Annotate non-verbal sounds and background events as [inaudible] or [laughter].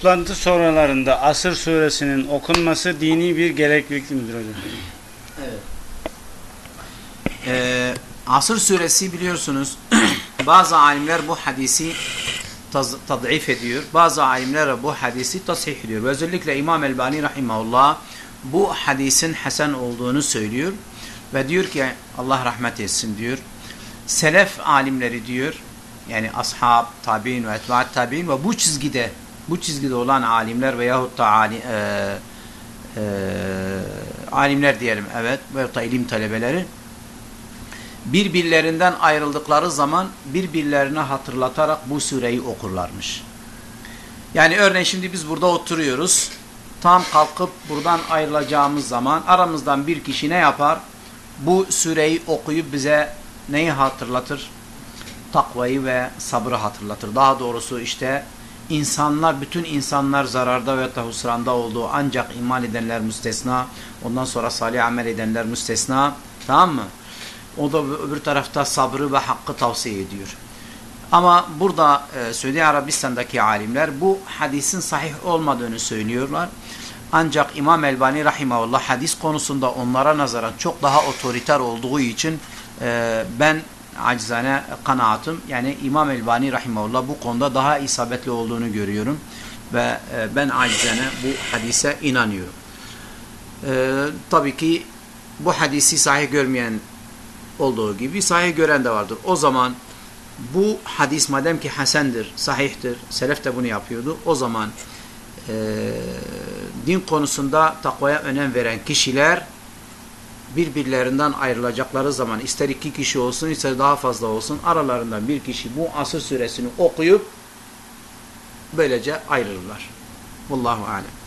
Toplantı sonralarında Asır suresinin okunması dini bir gereklilik midir hocam? Evet. Ee, Asır suresi biliyorsunuz [clears throat] bazı alimler bu hadisi tad'if ediyor. Bazı alimler bu hadisi tasih ediyor. Ve özellikle İmam Elbani rahimahullah bu hadisin hasen olduğunu söylüyor. Ve diyor ki Allah rahmet etsin diyor. Selef alimleri diyor yani ashab, tabi'in ve etbaat tabi'in ve bu çizgide bu çizgide olan alimler veyahut da ali, e, e, alimler diyelim evet veyahut da ilim talebeleri birbirlerinden ayrıldıkları zaman birbirlerine hatırlatarak bu sureyi okurlarmış. Yani örneğin şimdi biz burada oturuyoruz. Tam kalkıp buradan ayrılacağımız zaman aramızdan bir kişi ne yapar? Bu sureyi okuyup bize neyi hatırlatır? Takvayı ve sabrı hatırlatır. Daha doğrusu işte insanlar, bütün insanlar zararda ve husranda olduğu ancak iman edenler müstesna, ondan sonra salih amel edenler müstesna. Tamam mı? O da öbür tarafta sabrı ve hakkı tavsiye ediyor. Ama burada e, Suudi Arabistan'daki alimler bu hadisin sahih olmadığını söylüyorlar. Ancak İmam Elbani Rahimahullah hadis konusunda onlara nazaran çok daha otoriter olduğu için e, ben acizane kanaatim yani İmam Elbani Rahimahullah bu konuda daha isabetli olduğunu görüyorum. Ve e, ben acizane bu hadise inanıyorum. E, tabii ki bu hadisi sahih görmeyen olduğu gibi sahih gören de vardır. O zaman bu hadis madem ki hasendir, sahihtir, selef de bunu yapıyordu. O zaman e, din konusunda takvaya önem veren kişiler birbirlerinden ayrılacakları zaman ister iki kişi olsun ister daha fazla olsun aralarından bir kişi bu asır suresini okuyup böylece ayrılırlar. Vallahu alem.